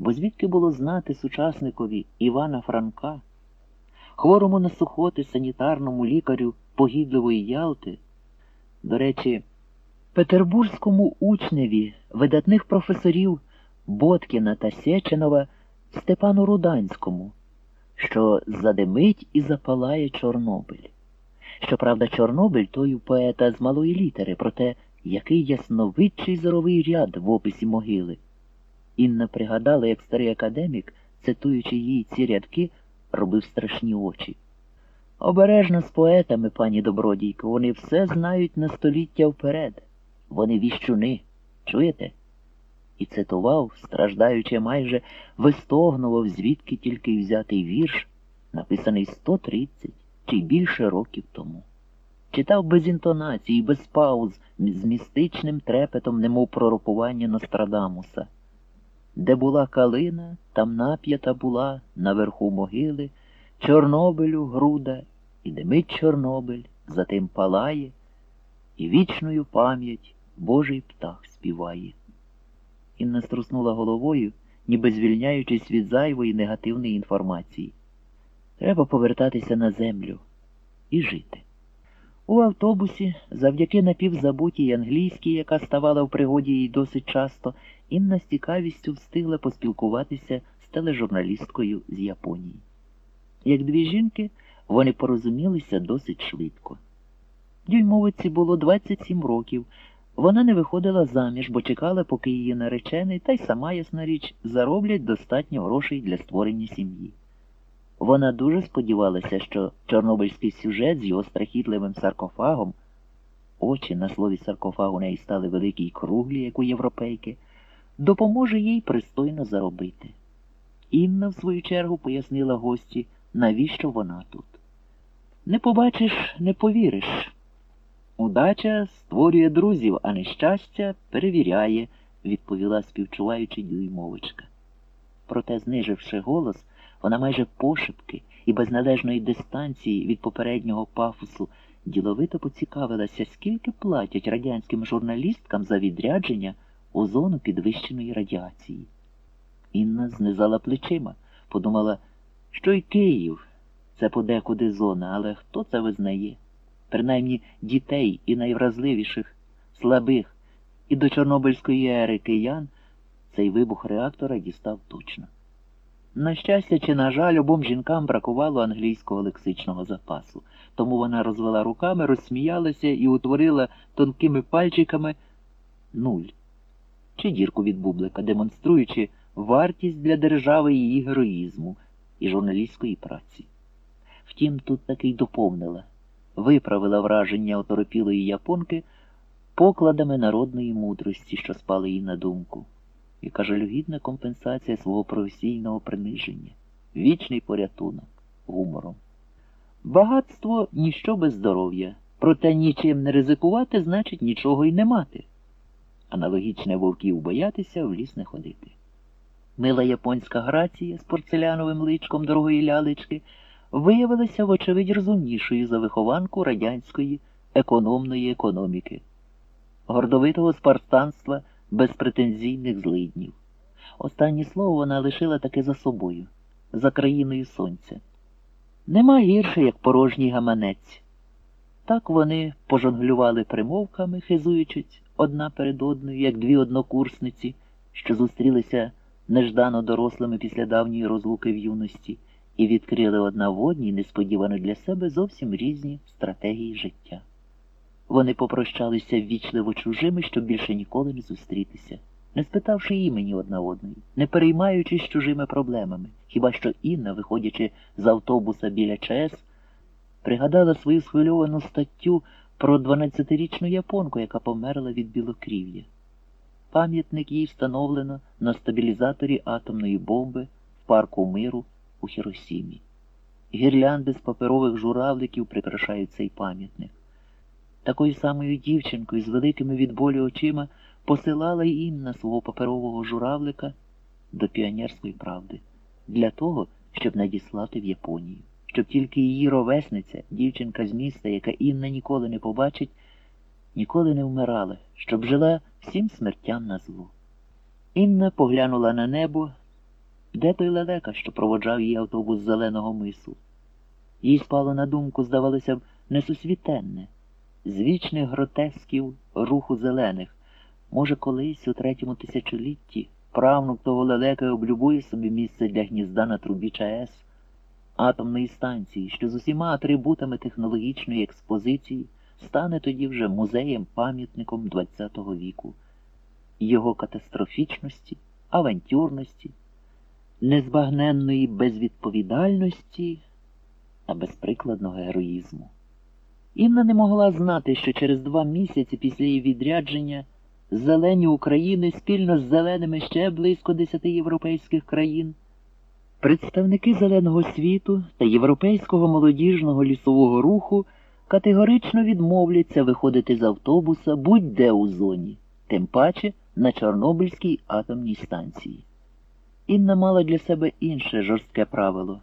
бо звідки було знати сучасникові Івана Франка, хворому на сухоти санітарному лікарю погідливої Ялти, до речі, петербурзькому учневі видатних професорів Боткіна та Сєченова Степану Руданському, що задимить і запалає Чорнобиль. Щоправда, Чорнобиль той у поета з малої літери, проте який ясновидчий зоровий ряд в описі могили. Інна пригадала, як старий академік, цитуючи їй ці рядки, робив страшні очі. Обережно з поетами, пані добродійко, вони все знають на століття вперед. Вони віщуни. Чуєте? І цитував, страждаючи майже, вистогнував, звідки тільки взятий вірш, написаний 130 чи більше років тому. Читав без інтонації, без пауз, з містичним трепетом, немов пророкування Нострадамуса. Де була калина, там нап'ята була наверху могили, Чорнобилю груда, і димить Чорнобиль, затим палає, і вічною пам'ять Божий птах співає. Інна струснула головою, ніби звільняючись від зайвої негативної інформації. Треба повертатися на землю і жити. У автобусі, завдяки напівзабутій англійській, яка ставала в пригоді їй досить часто, Інна з цікавістю встигла поспілкуватися з тележурналісткою з Японії. Як дві жінки, вони порозумілися досить швидко. Дюймовиці було 27 років. Вона не виходила заміж, бо чекала, поки її наречений, та й сама, ясна річ, зароблять достатньо грошей для створення сім'ї. Вона дуже сподівалася, що чорнобильський сюжет з його страхітливим саркофагом, очі на слові саркофаг у неї стали великі й круглі, як у європейки, допоможе їй пристойно заробити. Інна, в свою чергу, пояснила гості, навіщо вона тут. Не побачиш, не повіриш. Удача створює друзів, а нещастя перевіряє, відповіла співчуваючи дюймовочка. Проте, зниживши голос, вона майже пошепки і без належної дистанції від попереднього пафосу діловито поцікавилася, скільки платять радянським журналісткам за відрядження у зону підвищеної радіації. Інна знизала плечима, подумала, що й Київ це подекуди зона, але хто це визнає? Принаймні дітей і найвразливіших, слабих, і до Чорнобильської ери киян цей вибух реактора дістав точно. На щастя чи, на жаль, обом жінкам бракувало англійського лексичного запасу, тому вона розвела руками, розсміялася і утворила тонкими пальчиками нуль. Чи дірку від бублика, демонструючи вартість для держави її героїзму і журналістської праці. Втім, тут таки й доповнила, виправила враження оторопілої японки покладами народної мудрості, що спали їй на думку яка жалюгідна компенсація свого професійного приниження, вічний порятунок гумором. Багатство ніщо без здоров'я, проте нічим не ризикувати значить нічого й не мати. Аналогічне вовків боятися в ліс не ходити. Мила японська грація з порцеляновим личком дорогої лялечки виявилася, вочевидь, розумнішою за вихованку радянської економної економіки, гордовитого спартанства безпретензійних злиднів. Останнє слово вона лишила таки за собою, за країною сонця. Нема гірше, як порожній гаманець. Так вони пожонглювали примовками, хизуючись одна перед одною, як дві однокурсниці, що зустрілися неждано дорослими після давньої розлуки в юності, і відкрили одна в одній несподівано для себе зовсім різні стратегії життя. Вони попрощалися ввічливо чужими, щоб більше ніколи не зустрітися, не спитавши імені одна одної, не переймаючись чужими проблемами, хіба що Інна, виходячи з автобуса біля ЧАЕС, пригадала свою схвильовану статтю про 12-річну японку, яка померла від білокрів'я. Пам'ятник їй встановлено на стабілізаторі атомної бомби в парку миру у Хіросімі. Гірлянди з паперових журавликів прикрашають цей пам'ятник. Такою самою дівчинкою з великими від болю очима посилала й Інна свого паперового журавлика до піонерської правди для того, щоб надіслати в Японію, щоб тільки її ровесниця, дівчинка з міста, яка Інна ніколи не побачить, ніколи не вмирала, щоб жила всім смертям на зло. Інна поглянула на небо Де той лелека, що проводжав її автобус з зеленого мису? Їй спало на думку, здавалося б, несусвітенне, з вічних гротесків руху зелених. Може, колись у третьому тисячолітті правнук того лелека облюбує собі місце для гнізда на трубі ЧАЕС, атомної станції, що з усіма атрибутами технологічної експозиції стане тоді вже музеєм-пам'ятником ХХ віку, його катастрофічності, авантюрності, незбагненної безвідповідальності та безприкладного героїзму. Інна не могла знати, що через два місяці після її відрядження зелені України спільно з зеленими ще близько десяти європейських країн, представники зеленого світу та європейського молодіжного лісового руху категорично відмовляться виходити з автобуса будь-де у зоні, тим паче на Чорнобильській атомній станції. Інна мала для себе інше жорстке правило